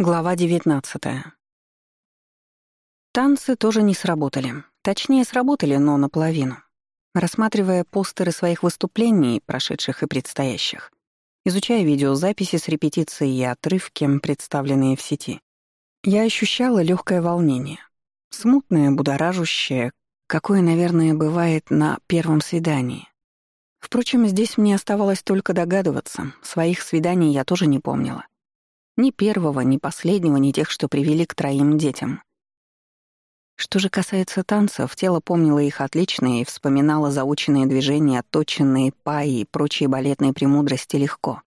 Глава 19. Танцы тоже не сработали. Точнее, сработали, но наполовину. Рассматривая постеры своих выступлений, прошедших и предстоящих, изучая видеозаписи с репетиций и отрывки, представленные в сети, я ощущала легкое волнение. Смутное, будоражущее, какое, наверное, бывает на первом свидании. Впрочем, здесь мне оставалось только догадываться, своих свиданий я тоже не помнила — ни первого, ни последнего, ни тех, что привели к троим детям. Что же касается танцев, тело помнило их отлично и вспоминало заученные движения, отточенные паи и прочие балетные премудрости легко.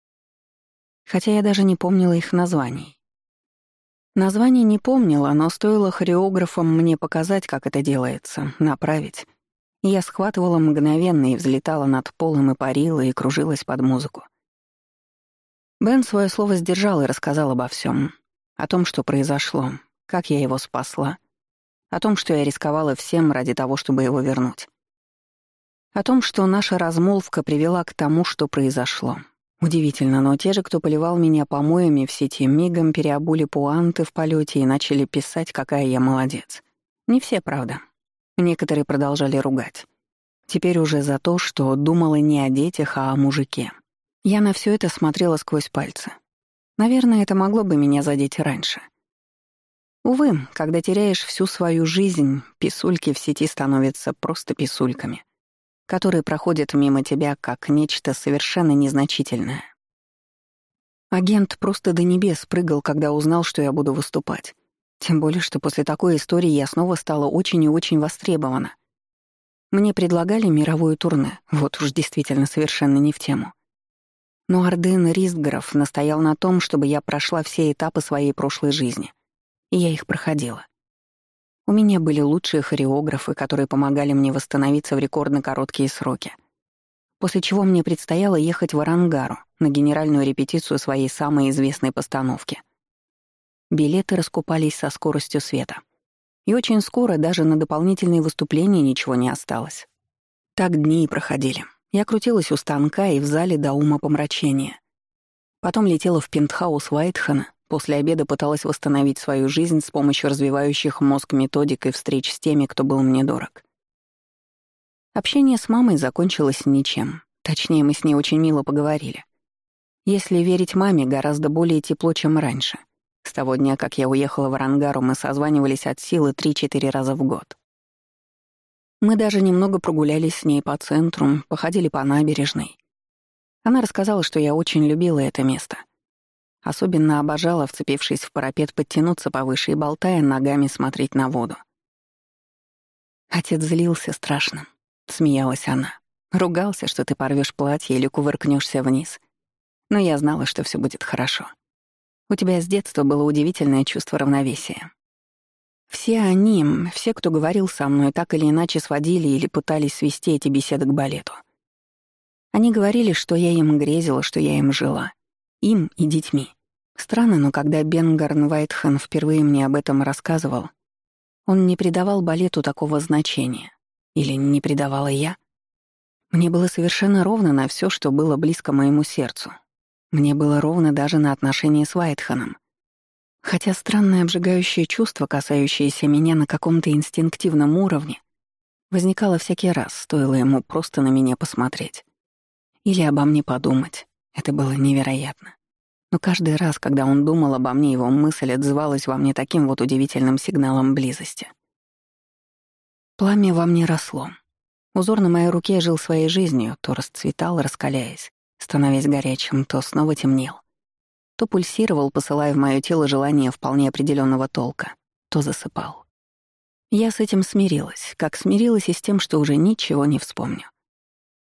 Хотя я даже не помнила их названий. Названий не помнила, но стоило хореографам мне показать, как это делается, направить. Я схватывала мгновенно и взлетала над полом и парила, и кружилась под музыку. Бен свое слово сдержал и рассказал обо всем. О том, что произошло, как я его спасла, о том, что я рисковала всем ради того, чтобы его вернуть. О том, что наша размолвка привела к тому, что произошло. Удивительно, но те же, кто поливал меня помоями в сети, мигом переобули пуанты в полете и начали писать, какая я молодец. Не все, правда. Некоторые продолжали ругать. Теперь уже за то, что думала не о детях, а о мужике. Я на все это смотрела сквозь пальцы. Наверное, это могло бы меня задеть раньше. Увы, когда теряешь всю свою жизнь, писульки в сети становятся просто писульками, которые проходят мимо тебя как нечто совершенно незначительное. Агент просто до небес прыгал, когда узнал, что я буду выступать. Тем более, что после такой истории я снова стала очень и очень востребована. Мне предлагали мировую турне, вот уж действительно совершенно не в тему. Ну, Но Арден Ризгров настоял на том, чтобы я прошла все этапы своей прошлой жизни. И я их проходила. У меня были лучшие хореографы, которые помогали мне восстановиться в рекордно короткие сроки. После чего мне предстояло ехать в Арангару на генеральную репетицию своей самой известной постановки. Билеты раскупались со скоростью света. И очень скоро даже на дополнительные выступления ничего не осталось. Так дни и проходили. Я крутилась у станка и в зале до ума помрачения. Потом летела в пентхаус Уайтхана, после обеда пыталась восстановить свою жизнь с помощью развивающих мозг методик и встреч с теми, кто был мне дорог. Общение с мамой закончилось ничем. Точнее, мы с ней очень мило поговорили. Если верить маме, гораздо более тепло, чем раньше. С того дня, как я уехала в Арангару, мы созванивались от силы 3-4 раза в год. Мы даже немного прогулялись с ней по центру, походили по набережной. Она рассказала, что я очень любила это место. Особенно обожала, вцепившись в парапет, подтянуться повыше и, болтая ногами, смотреть на воду. Отец злился страшно, — смеялась она. Ругался, что ты порвешь платье или кувыркнешься вниз. Но я знала, что все будет хорошо. У тебя с детства было удивительное чувство равновесия. Все они, все, кто говорил со мной, так или иначе сводили или пытались свести эти беседы к балету. Они говорили, что я им грезила, что я им жила. Им и детьми. Странно, но когда Бенгарн Вайтхен впервые мне об этом рассказывал, он не придавал балету такого значения. Или не придавала я? Мне было совершенно ровно на все, что было близко моему сердцу. Мне было ровно даже на отношения с Вайтханом. Хотя странное обжигающее чувство, касающееся меня на каком-то инстинктивном уровне, возникало всякий раз, стоило ему просто на меня посмотреть. Или обо мне подумать. Это было невероятно. Но каждый раз, когда он думал обо мне, его мысль отзывалась во мне таким вот удивительным сигналом близости. Пламя во мне росло. Узор на моей руке жил своей жизнью, то расцветал, раскаляясь, становясь горячим, то снова темнел то пульсировал, посылая в мое тело желание вполне определенного толка, то засыпал. Я с этим смирилась, как смирилась и с тем, что уже ничего не вспомню.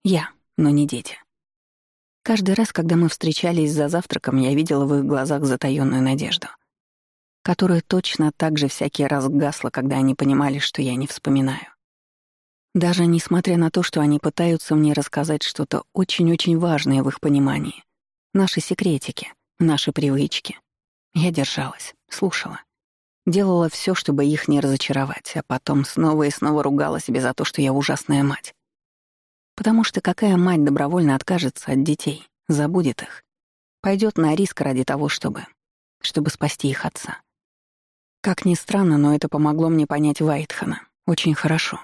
Я, но не дети. Каждый раз, когда мы встречались за завтраком, я видела в их глазах затаённую надежду, которая точно так же всякий раз гасла, когда они понимали, что я не вспоминаю. Даже несмотря на то, что они пытаются мне рассказать что-то очень-очень важное в их понимании, наши секретики, Наши привычки. Я держалась, слушала. Делала все, чтобы их не разочаровать, а потом снова и снова ругала себя за то, что я ужасная мать. Потому что какая мать добровольно откажется от детей, забудет их, пойдет на риск ради того, чтобы... чтобы спасти их отца. Как ни странно, но это помогло мне понять Вайтхана. Очень хорошо.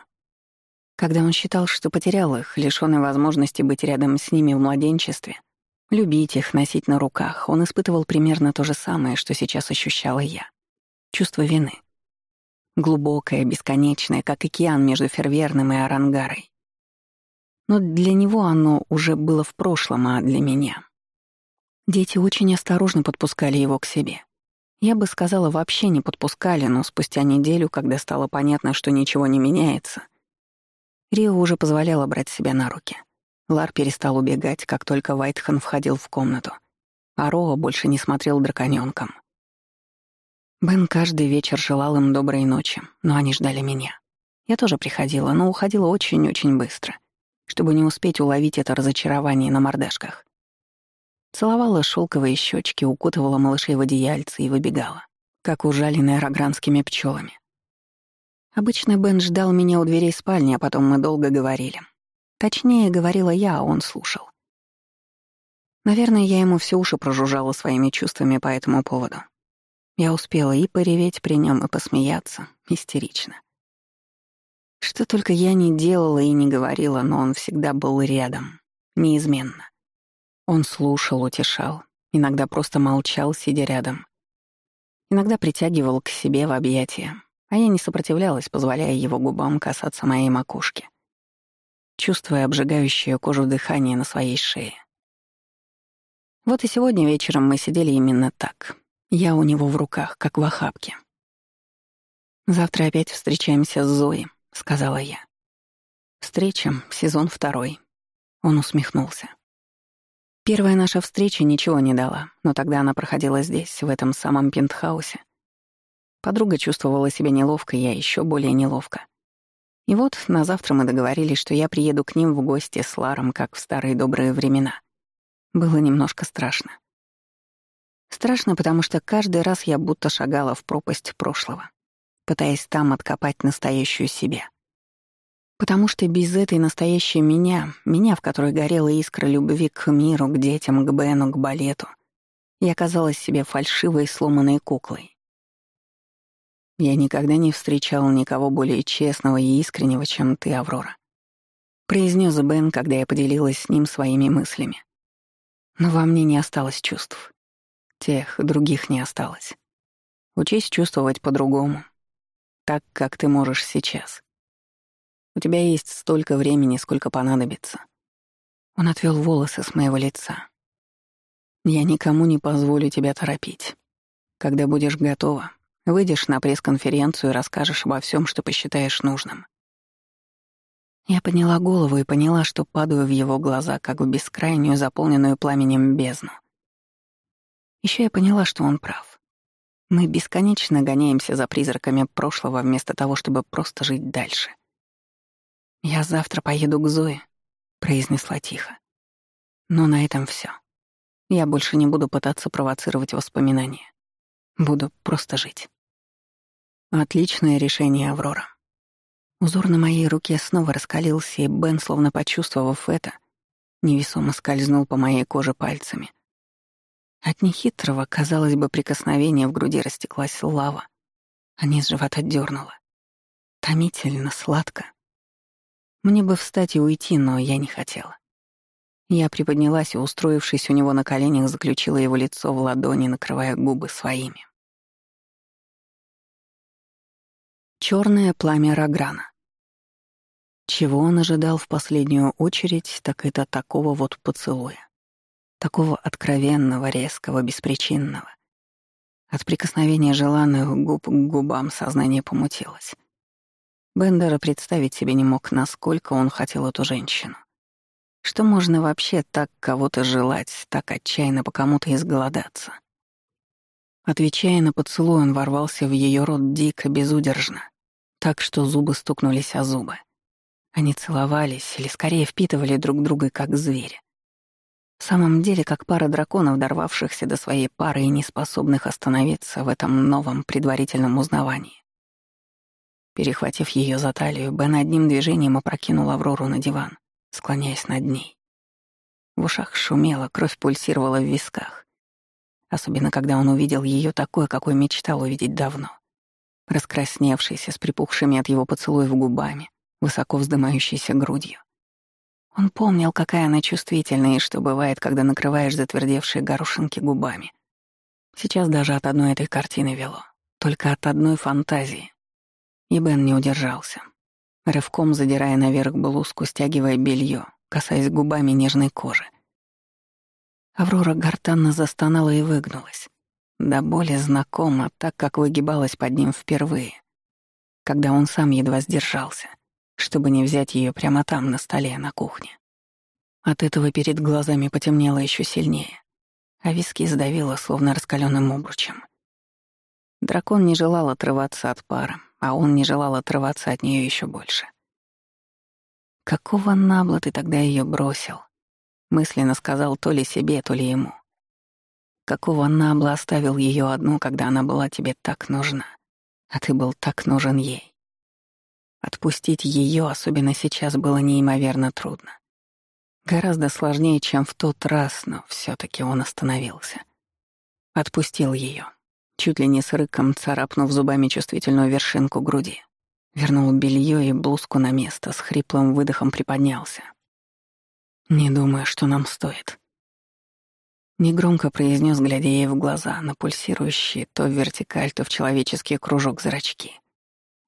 Когда он считал, что потерял их, лишённый возможности быть рядом с ними в младенчестве — любить их, носить на руках, он испытывал примерно то же самое, что сейчас ощущала я. Чувство вины. Глубокое, бесконечное, как океан между Ферверным и Арангарой. Но для него оно уже было в прошлом, а для меня. Дети очень осторожно подпускали его к себе. Я бы сказала, вообще не подпускали, но спустя неделю, когда стало понятно, что ничего не меняется, Рио уже позволяла брать себя на руки — Лар перестал убегать, как только Вайтхан входил в комнату. А Роа больше не смотрел драконёнком. Бен каждый вечер желал им доброй ночи, но они ждали меня. Я тоже приходила, но уходила очень-очень быстро, чтобы не успеть уловить это разочарование на мордашках. Целовала шелковые щечки, укутывала малышей в одеяльце и выбегала, как ужаленная рогранскими пчёлами. Обычно Бен ждал меня у дверей спальни, а потом мы долго говорили. Точнее, говорила я, а он слушал. Наверное, я ему все уши прожужжала своими чувствами по этому поводу. Я успела и пореветь при нем, и посмеяться, истерично. Что только я не делала и не говорила, но он всегда был рядом, неизменно. Он слушал, утешал, иногда просто молчал, сидя рядом. Иногда притягивал к себе в объятия, а я не сопротивлялась, позволяя его губам касаться моей макушки чувствуя обжигающее кожу дыхание на своей шее. Вот и сегодня вечером мы сидели именно так. Я у него в руках, как в охапке. «Завтра опять встречаемся с Зоей», — сказала я. «Встреча, сезон второй». Он усмехнулся. Первая наша встреча ничего не дала, но тогда она проходила здесь, в этом самом пентхаусе. Подруга чувствовала себя неловко, я еще более неловко. И вот на завтра мы договорились, что я приеду к ним в гости с Ларом, как в старые добрые времена. Было немножко страшно. Страшно, потому что каждый раз я будто шагала в пропасть прошлого, пытаясь там откопать настоящую себя. Потому что без этой настоящей меня, меня, в которой горела искра любви к миру, к детям, к Бену, к балету, я казалась себе фальшивой сломанной куклой, я никогда не встречал никого более честного и искреннего, чем ты, Аврора. Произнес Бен, когда я поделилась с ним своими мыслями. Но во мне не осталось чувств. Тех, других не осталось. Учись чувствовать по-другому. Так, как ты можешь сейчас. У тебя есть столько времени, сколько понадобится. Он отвел волосы с моего лица. Я никому не позволю тебя торопить. Когда будешь готова, Выйдешь на пресс-конференцию и расскажешь обо всем, что посчитаешь нужным». Я подняла голову и поняла, что падаю в его глаза, как в бескрайнюю, заполненную пламенем бездну. Еще я поняла, что он прав. Мы бесконечно гоняемся за призраками прошлого вместо того, чтобы просто жить дальше. «Я завтра поеду к Зое», — произнесла тихо. «Но на этом все. Я больше не буду пытаться провоцировать воспоминания. Буду просто жить». Отличное решение, Аврора. Узор на моей руке снова раскалился, и Бен, словно почувствовав это, невесомо скользнул по моей коже пальцами. От нехитрого, казалось бы, прикосновения в груди растеклась лава, а низ живота дернула. Томительно, сладко. Мне бы встать и уйти, но я не хотела. Я приподнялась и, устроившись у него на коленях, заключила его лицо в ладони, накрывая губы своими. черное пламя Рограна. Чего он ожидал в последнюю очередь, так это такого вот поцелуя. Такого откровенного, резкого, беспричинного. От прикосновения желанных губ к губам сознание помутилось. Бендера представить себе не мог, насколько он хотел эту женщину. Что можно вообще так кого-то желать, так отчаянно по кому-то изголодаться? Отвечая на поцелуй, он ворвался в ее рот дико, безудержно так, что зубы стукнулись о зубы. Они целовались или скорее впитывали друг друга как звери. В самом деле, как пара драконов, дорвавшихся до своей пары и неспособных остановиться в этом новом предварительном узнавании. Перехватив ее за талию, Бен одним движением опрокинул Аврору на диван, склоняясь над ней. В ушах шумело, кровь пульсировала в висках. Особенно, когда он увидел ее такой, какой мечтал увидеть давно — раскрасневшийся с припухшими от его поцелуев губами, высоко вздымающейся грудью. Он помнил, какая она чувствительная и что бывает, когда накрываешь затвердевшие горошинки губами. Сейчас даже от одной этой картины вело, только от одной фантазии. И Бен не удержался. Рывком задирая наверх блузку, стягивая белье, касаясь губами нежной кожи. Аврора гортанно застонала и выгнулась до боли знакомо, так как выгибалась под ним впервые, когда он сам едва сдержался, чтобы не взять ее прямо там, на столе, на кухне. От этого перед глазами потемнело еще сильнее, а виски сдавило, словно раскаленным обручем. Дракон не желал отрываться от пара, а он не желал отрываться от нее еще больше. «Какого набла ты тогда ее бросил?» Мысленно сказал то ли себе, то ли ему — Какого Набла оставил ее одну, когда она была тебе так нужна, а ты был так нужен ей? Отпустить ее, особенно сейчас, было неимоверно трудно. Гораздо сложнее, чем в тот раз, но все таки он остановился. Отпустил ее, чуть ли не с рыком царапнув зубами чувствительную вершинку груди. Вернул белье и блузку на место, с хриплым выдохом приподнялся. «Не думаю, что нам стоит», Негромко произнес, глядя ей в глаза, на пульсирующие то в вертикаль, то в человеческий кружок зрачки,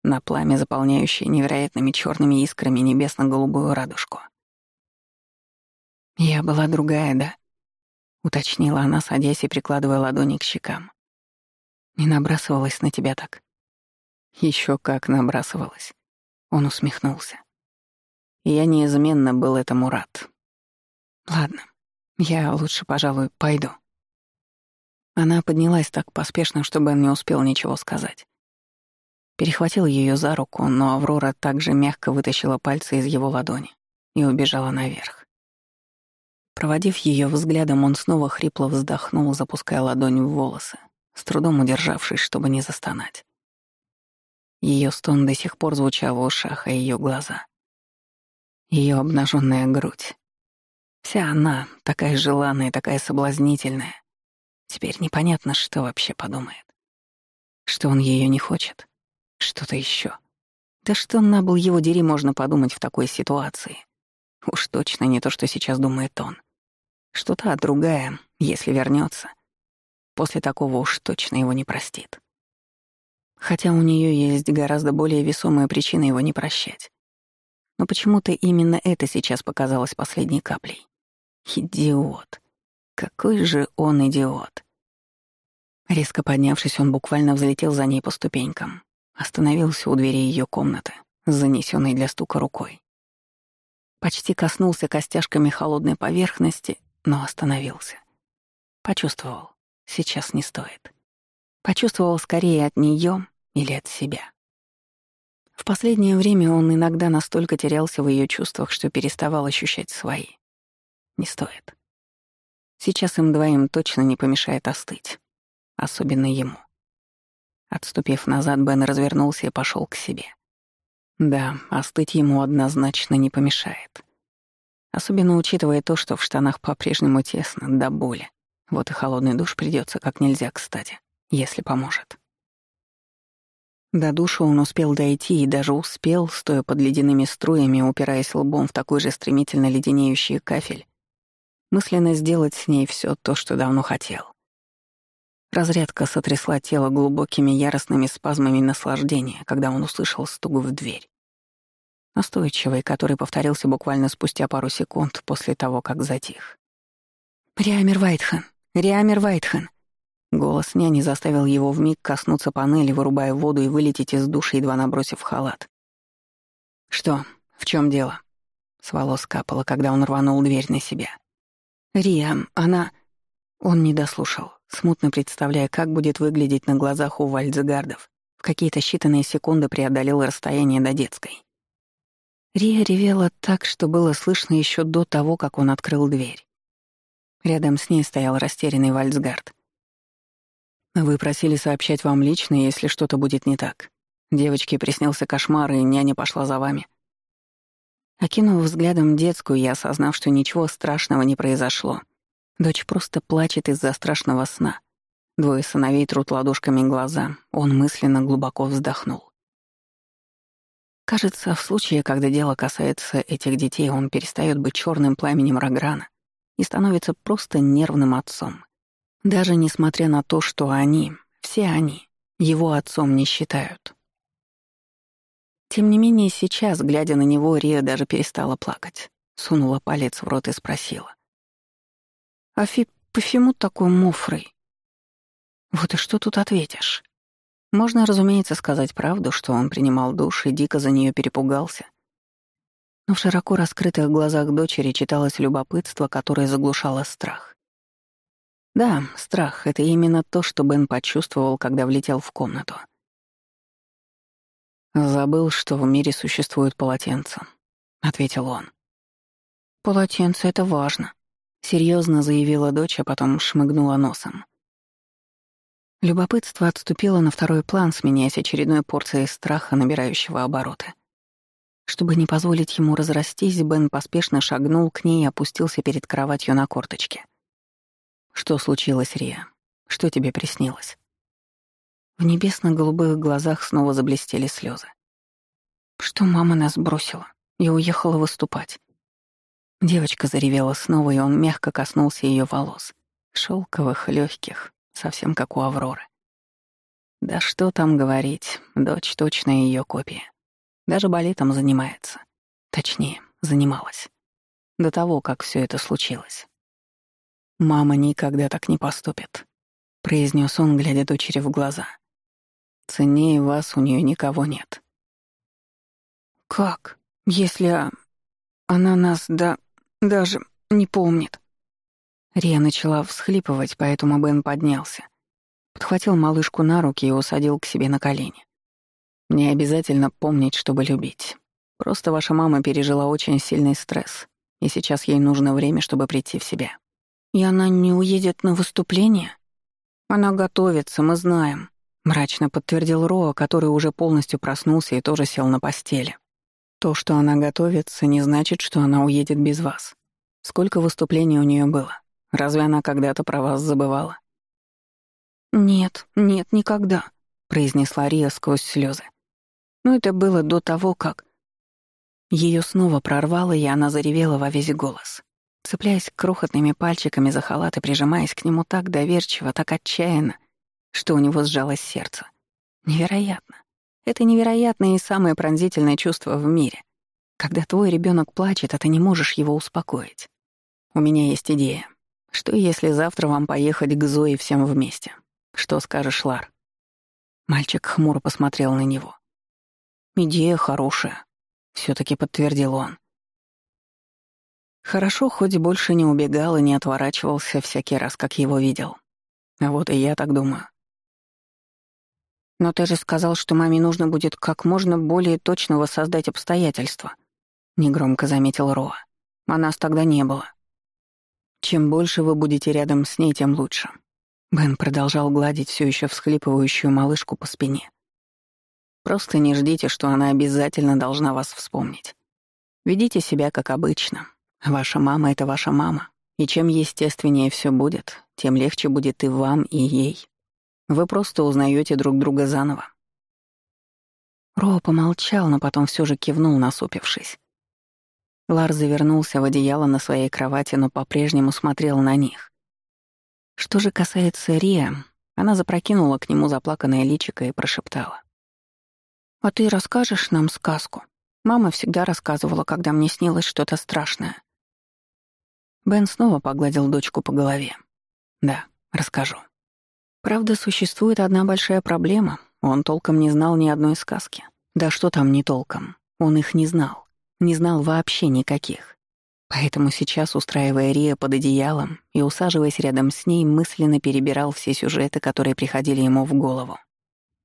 на пламя, заполняющее невероятными черными искрами небесно-голубую радужку. «Я была другая, да?» — уточнила она, садясь и прикладывая ладони к щекам. «Не набрасывалась на тебя так?» Еще как набрасывалась». Он усмехнулся. «Я неизменно был этому рад». «Ладно, я лучше, пожалуй, пойду. Она поднялась так поспешно, что Бен не успел ничего сказать. Перехватил ее за руку, но Аврора также мягко вытащила пальцы из его ладони и убежала наверх. Проводив ее взглядом, он снова хрипло вздохнул, запуская ладонь в волосы, с трудом удержавшись, чтобы не застонать. Ее стон до сих пор звучал в ушах, а ее глаза. ее обнаженная грудь, Вся она такая желанная, такая соблазнительная. Теперь непонятно, что вообще подумает. Что он ее не хочет? Что-то еще. Да что на был его дери можно подумать в такой ситуации? Уж точно не то, что сейчас думает он. Что-то а другая, если вернется. После такого уж точно его не простит. Хотя у нее есть гораздо более весомая причина его не прощать. Но почему-то именно это сейчас показалось последней каплей. Идиот! Какой же он идиот! Резко поднявшись, он буквально взлетел за ней по ступенькам. Остановился у двери ее комнаты, занесенной для стука рукой. Почти коснулся костяшками холодной поверхности, но остановился. Почувствовал, сейчас не стоит. Почувствовал скорее от нее или от себя. В последнее время он иногда настолько терялся в ее чувствах, что переставал ощущать свои. Не стоит. Сейчас им двоим точно не помешает остыть. Особенно ему. Отступив назад, Бен развернулся и пошел к себе. Да, остыть ему однозначно не помешает. Особенно учитывая то, что в штанах по-прежнему тесно, до боли. Вот и холодный душ придется как нельзя кстати, если поможет. До душа он успел дойти и даже успел, стоя под ледяными струями, упираясь лбом в такой же стремительно леденеющий кафель, мысленно сделать с ней все то, что давно хотел. Разрядка сотрясла тело глубокими яростными спазмами наслаждения, когда он услышал стугу в дверь. Настойчивый, который повторился буквально спустя пару секунд после того, как затих. «Риамер Вайтхен! Риамер Вайтхен!» Голос няни заставил его вмиг коснуться панели, вырубая воду и вылететь из души, едва набросив халат. «Что? В чем дело?» С волос капало, когда он рванул дверь на себя. «Рия, она...» Он не дослушал, смутно представляя, как будет выглядеть на глазах у вальдзегардов. В какие-то считанные секунды преодолел расстояние до детской. Рия ревела так, что было слышно еще до того, как он открыл дверь. Рядом с ней стоял растерянный вальцгард. «Вы просили сообщать вам лично, если что-то будет не так. Девочке приснился кошмар, и няня пошла за вами», Окинув взглядом детскую, я осознал, что ничего страшного не произошло. Дочь просто плачет из-за страшного сна. Двое сыновей трут ладошками глаза. Он мысленно глубоко вздохнул. Кажется, в случае, когда дело касается этих детей, он перестает быть черным пламенем Рограна и становится просто нервным отцом. Даже несмотря на то, что они, все они, его отцом не считают. Тем не менее, сейчас, глядя на него, Рия даже перестала плакать. Сунула палец в рот и спросила. "А «Афи, почему такой муфрый?» «Вот и что тут ответишь?» Можно, разумеется, сказать правду, что он принимал душ и дико за нее перепугался. Но в широко раскрытых глазах дочери читалось любопытство, которое заглушало страх. Да, страх — это именно то, что Бен почувствовал, когда влетел в комнату — «Забыл, что в мире существуют полотенца», — ответил он. «Полотенце — это важно», — серьезно заявила дочь, а потом шмыгнула носом. Любопытство отступило на второй план, сменяясь очередной порцией страха, набирающего обороты. Чтобы не позволить ему разрастись, Бен поспешно шагнул к ней и опустился перед кроватью на корточке. «Что случилось, Рия? Что тебе приснилось?» В небесно-голубых глазах снова заблестели слезы. Что мама нас бросила и уехала выступать. Девочка заревела снова, и он мягко коснулся ее волос. шелковых, легких, совсем как у Авроры. Да что там говорить, дочь точно ее копия. Даже балетом занимается. Точнее, занималась. До того, как все это случилось. «Мама никогда так не поступит», — произнес он, глядя дочери в глаза. Ценнее вас у нее никого нет». «Как? Если она нас да... даже не помнит?» Рия начала всхлипывать, поэтому Бен поднялся. Подхватил малышку на руки и усадил к себе на колени. «Не обязательно помнить, чтобы любить. Просто ваша мама пережила очень сильный стресс, и сейчас ей нужно время, чтобы прийти в себя». «И она не уедет на выступление?» «Она готовится, мы знаем», Мрачно подтвердил Роа, который уже полностью проснулся и тоже сел на постели. То, что она готовится, не значит, что она уедет без вас. Сколько выступлений у нее было? Разве она когда-то про вас забывала? «Нет, нет, никогда», — произнесла Рия сквозь слезы. «Но это было до того, как...» Ее снова прорвало, и она заревела во весь голос, цепляясь крохотными пальчиками за халат и прижимаясь к нему так доверчиво, так отчаянно, что у него сжалось сердце. Невероятно. Это невероятное и самое пронзительное чувство в мире. Когда твой ребенок плачет, а ты не можешь его успокоить. У меня есть идея. Что если завтра вам поехать к Зое всем вместе? Что скажешь, Лар? Мальчик хмуро посмотрел на него. «Идея хорошая», — Все-таки подтвердил он. Хорошо, хоть больше не убегал и не отворачивался всякий раз, как его видел. А вот и я так думаю. Но ты же сказал, что маме нужно будет как можно более точно воссоздать обстоятельства», — негромко заметил Роа. «А нас тогда не было». «Чем больше вы будете рядом с ней, тем лучше». Бен продолжал гладить все еще всхлипывающую малышку по спине. «Просто не ждите, что она обязательно должна вас вспомнить. Ведите себя как обычно. Ваша мама — это ваша мама. И чем естественнее все будет, тем легче будет и вам, и ей». Вы просто узнаете друг друга заново». Ро помолчал, но потом все же кивнул, насупившись. Лар завернулся в одеяло на своей кровати, но по-прежнему смотрел на них. Что же касается Риа, она запрокинула к нему заплаканное личико и прошептала. «А ты расскажешь нам сказку? Мама всегда рассказывала, когда мне снилось что-то страшное». Бен снова погладил дочку по голове. «Да, расскажу». Правда, существует одна большая проблема. Он толком не знал ни одной сказки. Да что там не толком. Он их не знал. Не знал вообще никаких. Поэтому сейчас, устраивая Рия под одеялом и усаживаясь рядом с ней, мысленно перебирал все сюжеты, которые приходили ему в голову.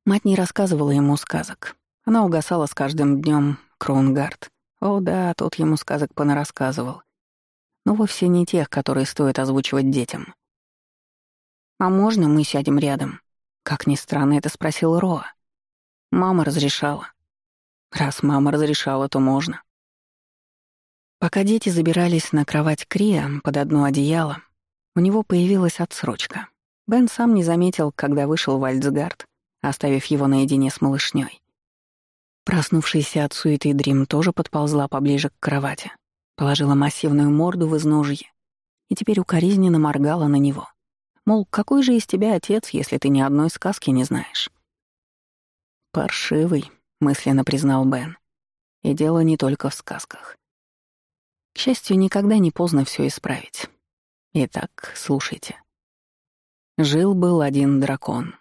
Мать не рассказывала ему сказок. Она угасала с каждым днем Кроунгард. О да, тот ему сказок понарассказывал. Но вовсе не тех, которые стоит озвучивать детям. «А можно мы сядем рядом?» Как ни странно, это спросил Роа. Мама разрешала. Раз мама разрешала, то можно. Пока дети забирались на кровать Крия под одно одеяло, у него появилась отсрочка. Бен сам не заметил, когда вышел Вальцгард, оставив его наедине с малышней. Проснувшаяся от суеты Дрим тоже подползла поближе к кровати, положила массивную морду в изножье и теперь укоризненно моргала на него — Мол, какой же из тебя отец, если ты ни одной сказки не знаешь? «Паршивый», — мысленно признал Бен. «И дело не только в сказках. К счастью, никогда не поздно все исправить. Итак, слушайте. Жил-был один дракон.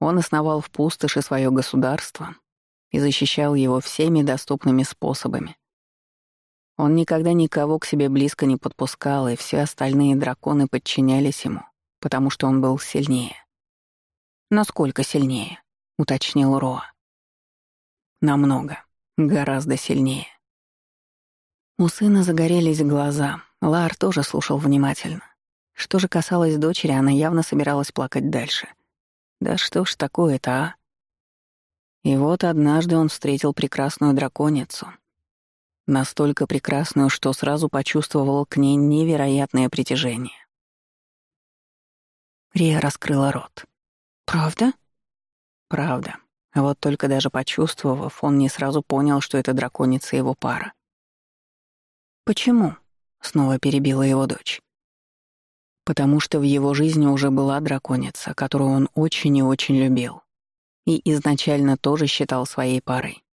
Он основал в пустоши свое государство и защищал его всеми доступными способами. Он никогда никого к себе близко не подпускал, и все остальные драконы подчинялись ему потому что он был сильнее. «Насколько сильнее?» — уточнил Роа. «Намного. Гораздо сильнее». У сына загорелись глаза. Лар тоже слушал внимательно. Что же касалось дочери, она явно собиралась плакать дальше. «Да что ж такое-то, а?» И вот однажды он встретил прекрасную драконицу. Настолько прекрасную, что сразу почувствовал к ней невероятное притяжение. Рия раскрыла рот. «Правда?» «Правда». А вот только даже почувствовав, он не сразу понял, что это драконица его пара. «Почему?» — снова перебила его дочь. «Потому что в его жизни уже была драконица, которую он очень и очень любил. И изначально тоже считал своей парой.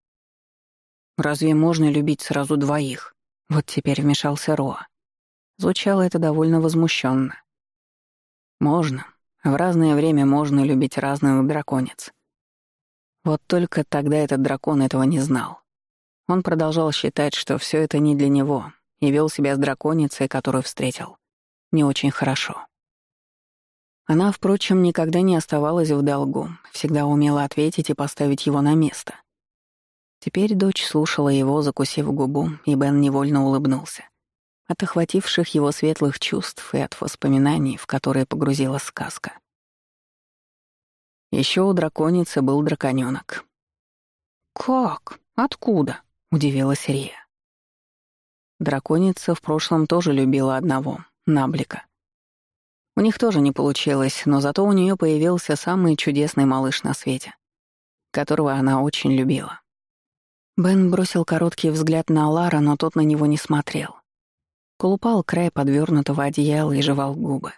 «Разве можно любить сразу двоих?» Вот теперь вмешался Роа. Звучало это довольно возмущенно. «Можно, в разное время можно любить разного драконец. Вот только тогда этот дракон этого не знал. Он продолжал считать, что все это не для него, и вел себя с драконицей, которую встретил. Не очень хорошо. Она, впрочем, никогда не оставалась в долгу, всегда умела ответить и поставить его на место. Теперь дочь слушала его, закусив губу, и Бен невольно улыбнулся от охвативших его светлых чувств и от воспоминаний, в которые погрузила сказка. Еще у драконицы был драконёнок. «Как? Откуда?» — удивилась Рия. Драконица в прошлом тоже любила одного — Наблика. У них тоже не получилось, но зато у нее появился самый чудесный малыш на свете, которого она очень любила. Бен бросил короткий взгляд на Лара, но тот на него не смотрел. Колупал край подвернутого одеяла и жевал губы.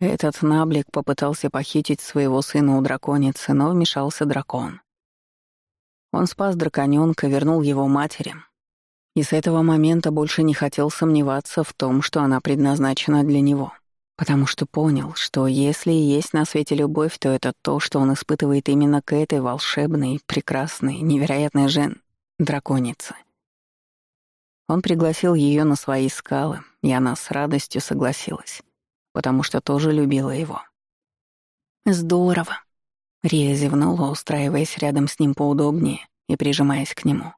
Этот наблик попытался похитить своего сына у драконицы, но вмешался дракон. Он спас драконёнка, вернул его матери. И с этого момента больше не хотел сомневаться в том, что она предназначена для него. Потому что понял, что если есть на свете любовь, то это то, что он испытывает именно к этой волшебной, прекрасной, невероятной жен, драконице — он пригласил ее на свои скалы, и она с радостью согласилась, потому что тоже любила его. «Здорово!» Рия зевнула, устраиваясь рядом с ним поудобнее и прижимаясь к нему.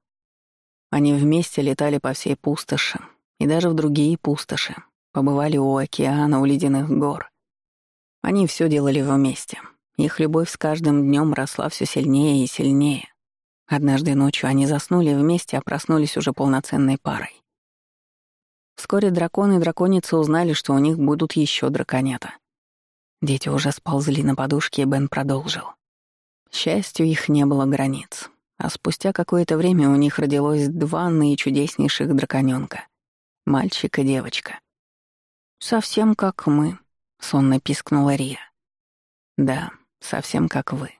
Они вместе летали по всей пустоши и даже в другие пустоши, побывали у океана, у ледяных гор. Они все делали вместе. Их любовь с каждым днем росла все сильнее и сильнее. Однажды ночью они заснули вместе, а проснулись уже полноценной парой. Вскоре дракон и драконица узнали, что у них будут еще драконята. Дети уже сползли на подушке, и Бен продолжил. Счастью, их не было границ. А спустя какое-то время у них родилось два наичудеснейших драконёнка — мальчик и девочка. «Совсем как мы», — сонно пискнула Рия. «Да, совсем как вы»,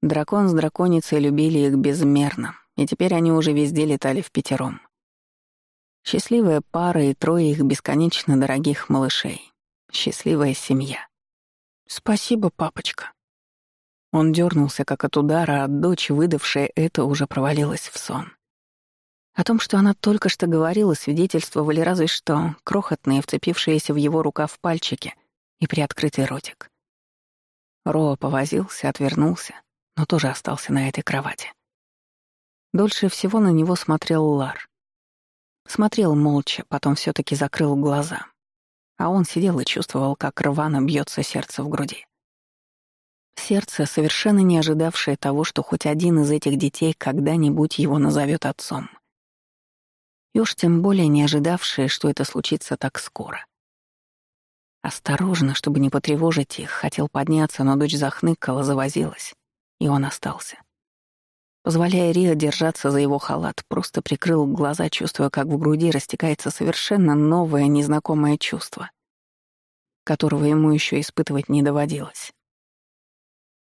Дракон с драконицей любили их безмерно, и теперь они уже везде летали в пятером. Счастливая пара и трое их бесконечно дорогих малышей. Счастливая семья. «Спасибо, папочка». Он дернулся, как от удара, а дочь, выдавшая это, уже провалилась в сон. О том, что она только что говорила, свидетельствовали разве что крохотные, вцепившиеся в его рука в пальчики и приоткрытый ротик. Роа повозился, отвернулся — но тоже остался на этой кровати. Дольше всего на него смотрел Лар. Смотрел молча, потом все таки закрыл глаза. А он сидел и чувствовал, как рвано бьется сердце в груди. Сердце, совершенно не ожидавшее того, что хоть один из этих детей когда-нибудь его назовет отцом. И уж тем более не ожидавшее, что это случится так скоро. Осторожно, чтобы не потревожить их, хотел подняться, но дочь захныкала, завозилась и он остался. Позволяя Рио держаться за его халат, просто прикрыл глаза, чувствуя, как в груди растекается совершенно новое, незнакомое чувство, которого ему еще испытывать не доводилось.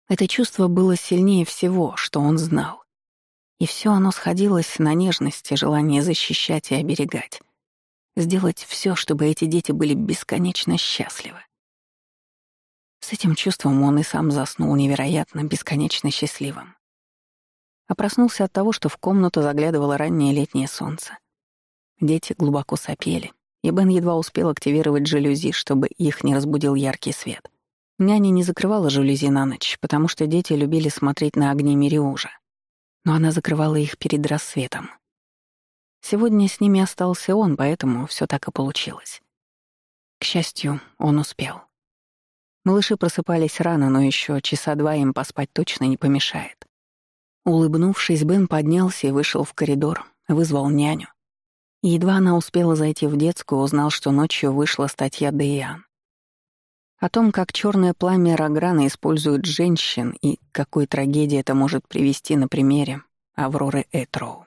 Это чувство было сильнее всего, что он знал. И все оно сходилось на нежности, желание защищать и оберегать. Сделать все, чтобы эти дети были бесконечно счастливы. С этим чувством он и сам заснул невероятно, бесконечно счастливым. А проснулся от того, что в комнату заглядывало раннее летнее солнце. Дети глубоко сопели, и Бен едва успел активировать жалюзи, чтобы их не разбудил яркий свет. Няня не закрывала жалюзи на ночь, потому что дети любили смотреть на огни Мириужа. Но она закрывала их перед рассветом. Сегодня с ними остался он, поэтому все так и получилось. К счастью, он успел. Малыши просыпались рано, но еще часа два им поспать точно не помешает. Улыбнувшись, Бен поднялся и вышел в коридор, вызвал няню. Едва она успела зайти в детскую, узнал, что ночью вышла статья Деян. О том, как черное пламя Рограна использует женщин и к какой трагедии это может привести на примере Авроры Этроу.